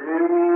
Brasil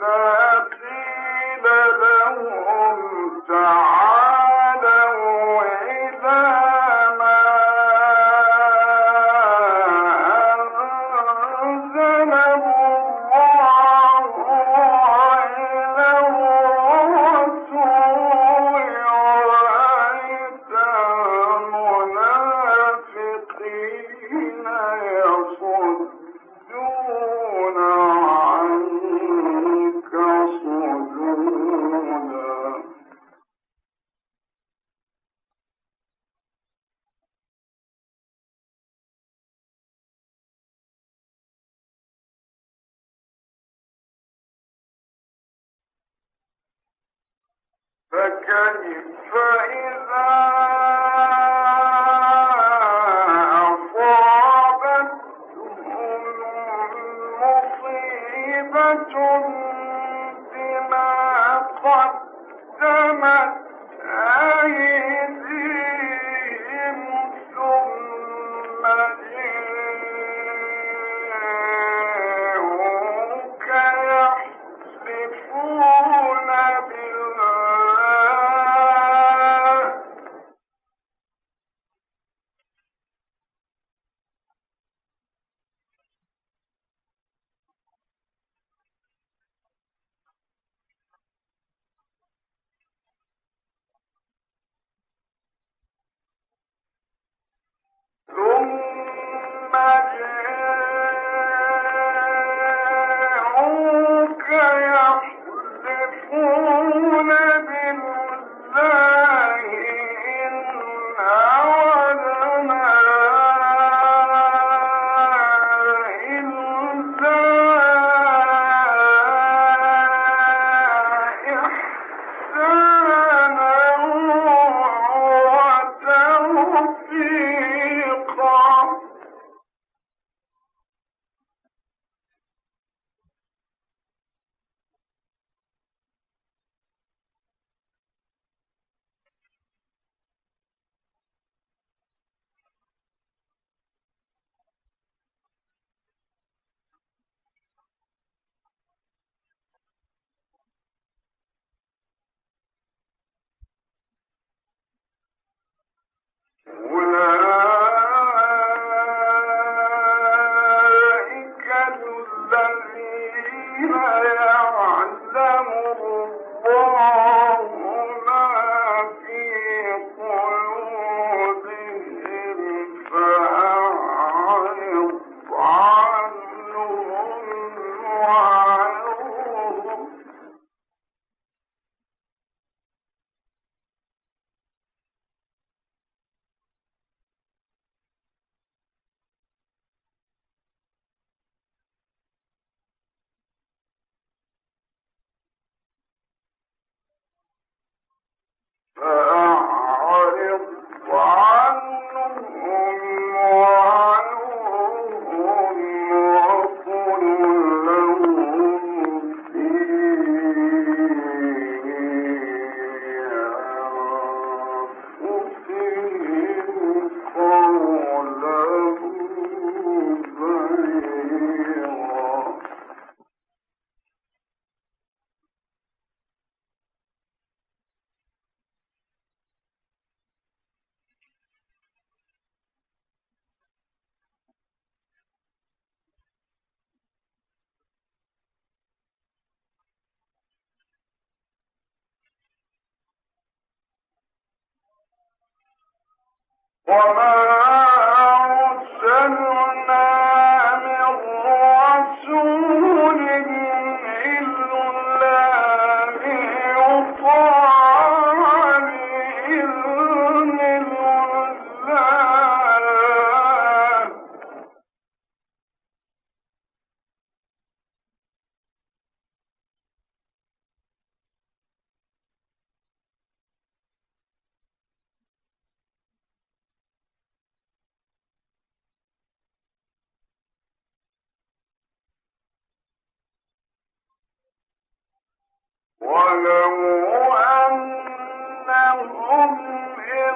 Lord. فكيف إذا ولو أنهم إذ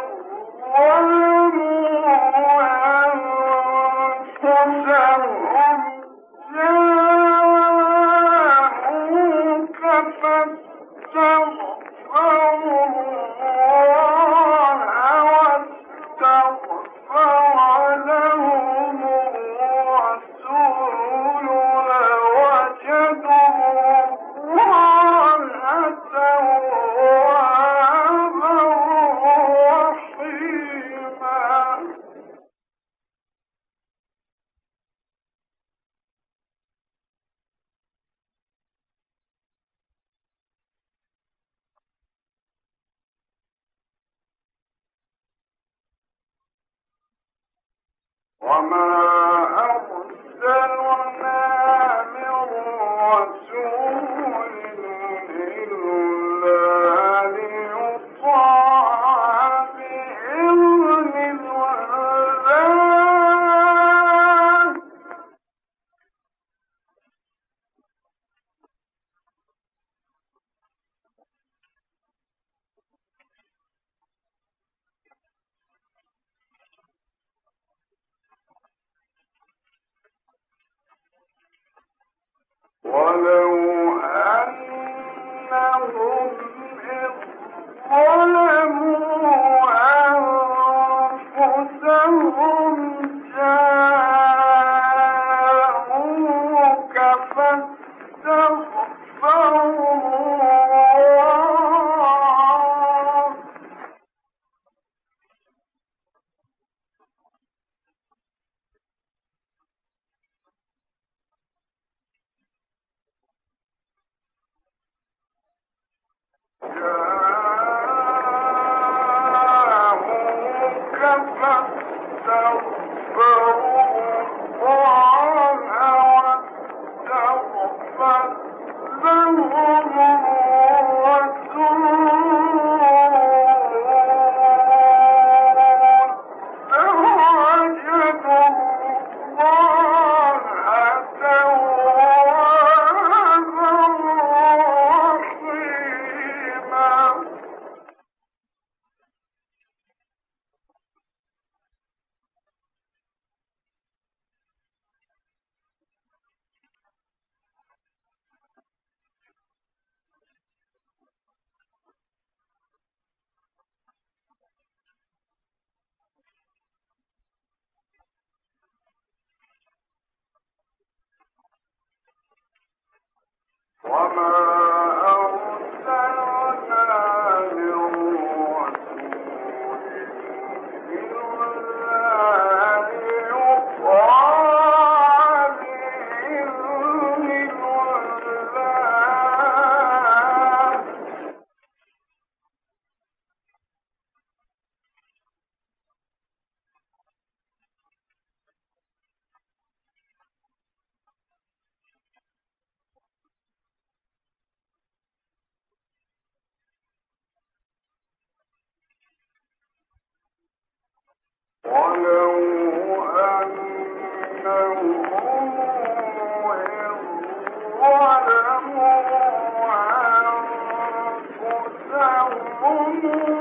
Lord.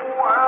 هو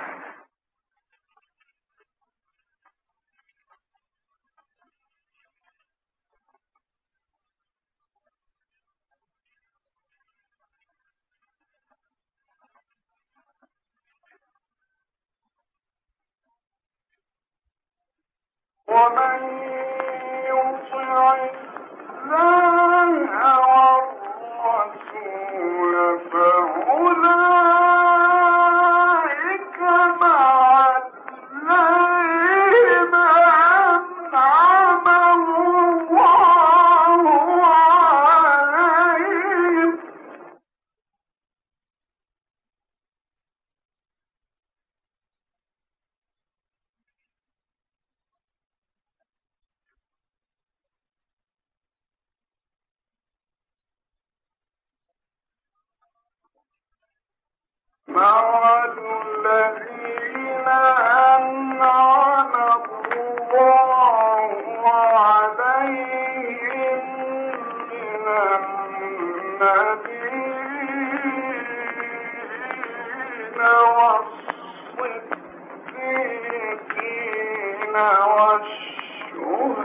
والشهداء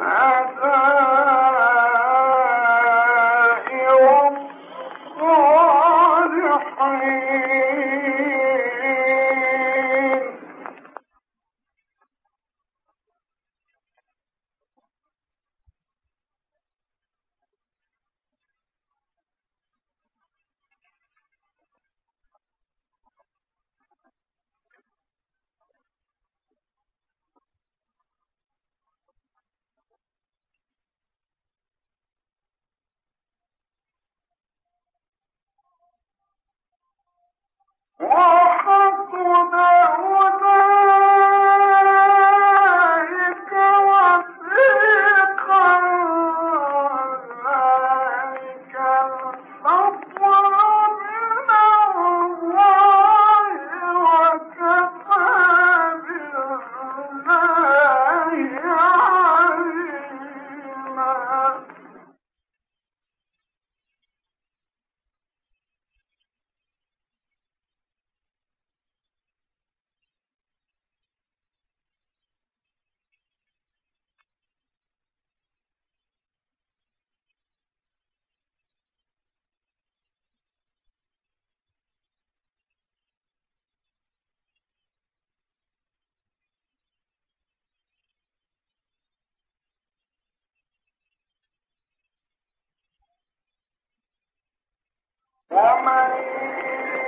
ومن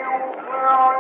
يطع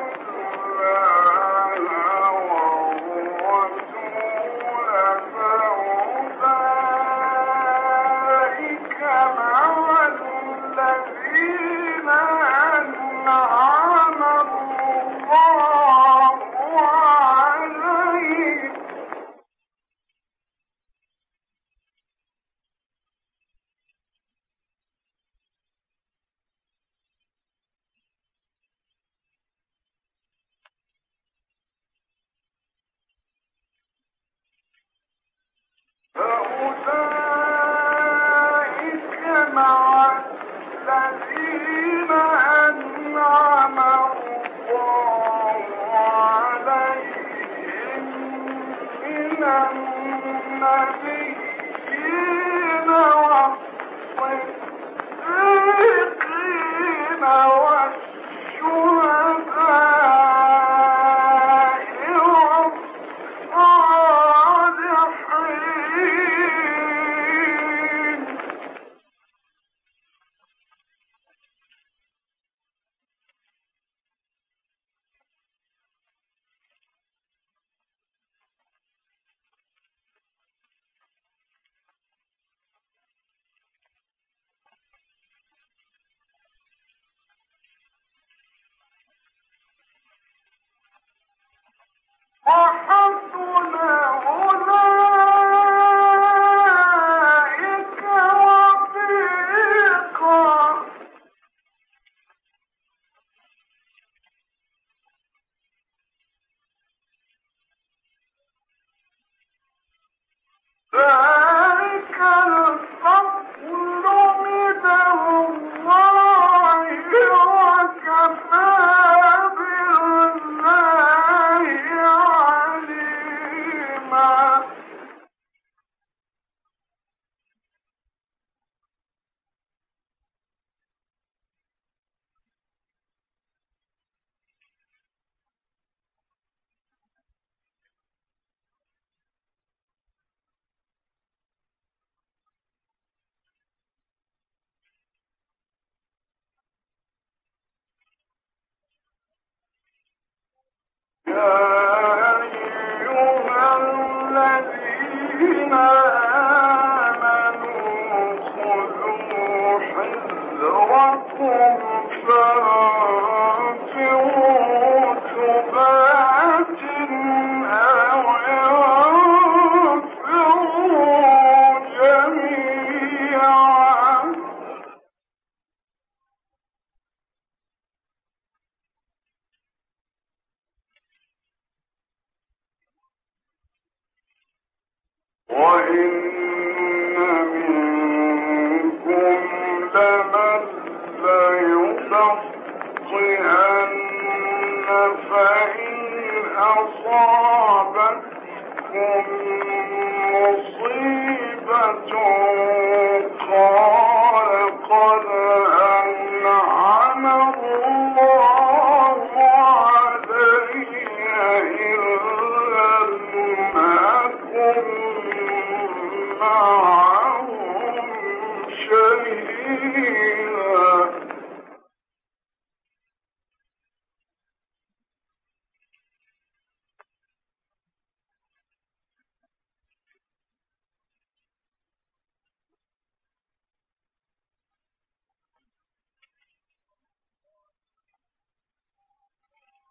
Amen.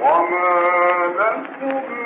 وما لكم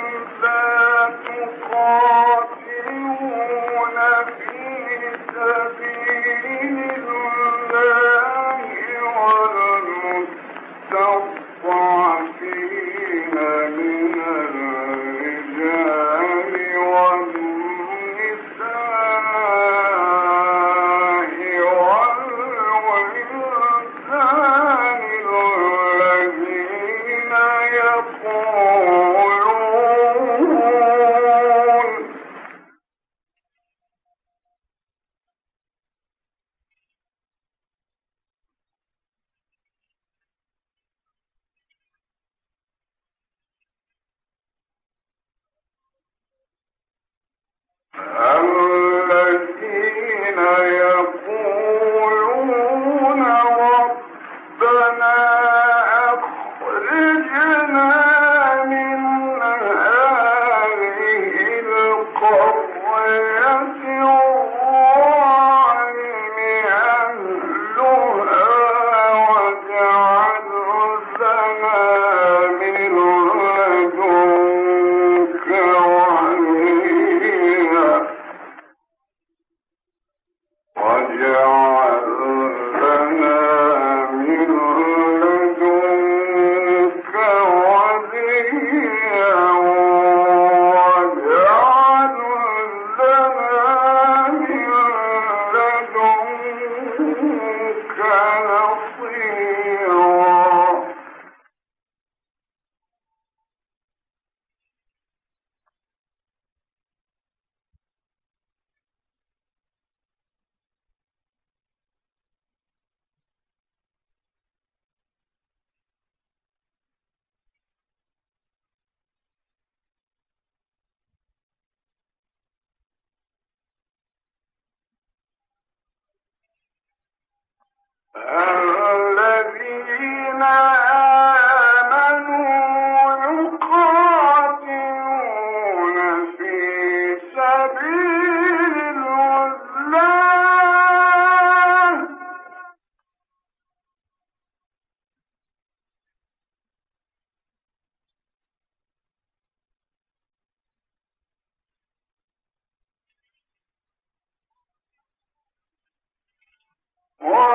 More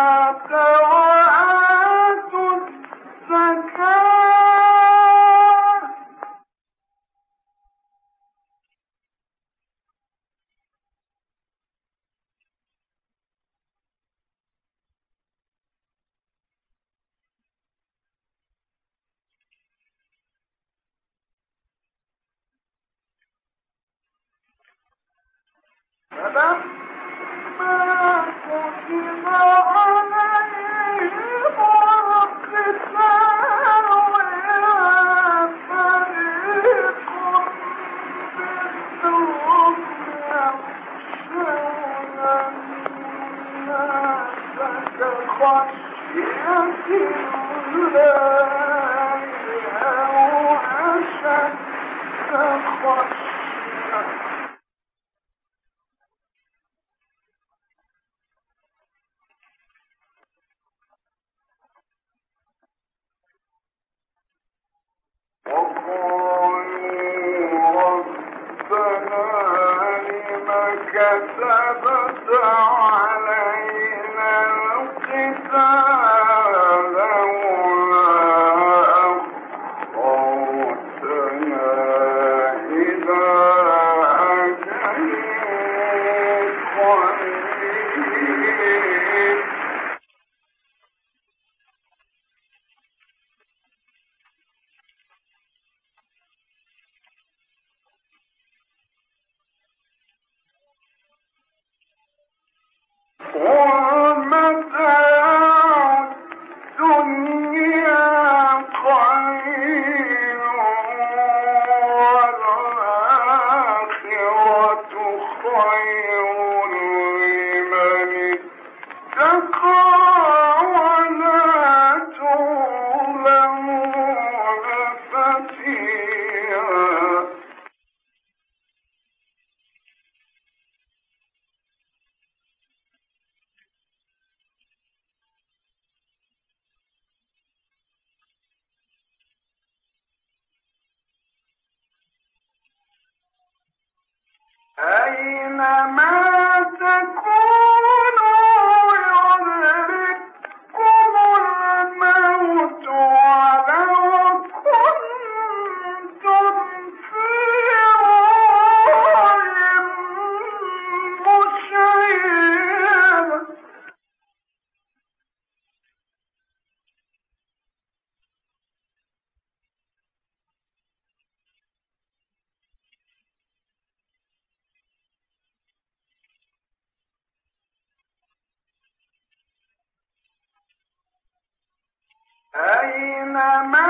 أينما تكون أينما تكونوا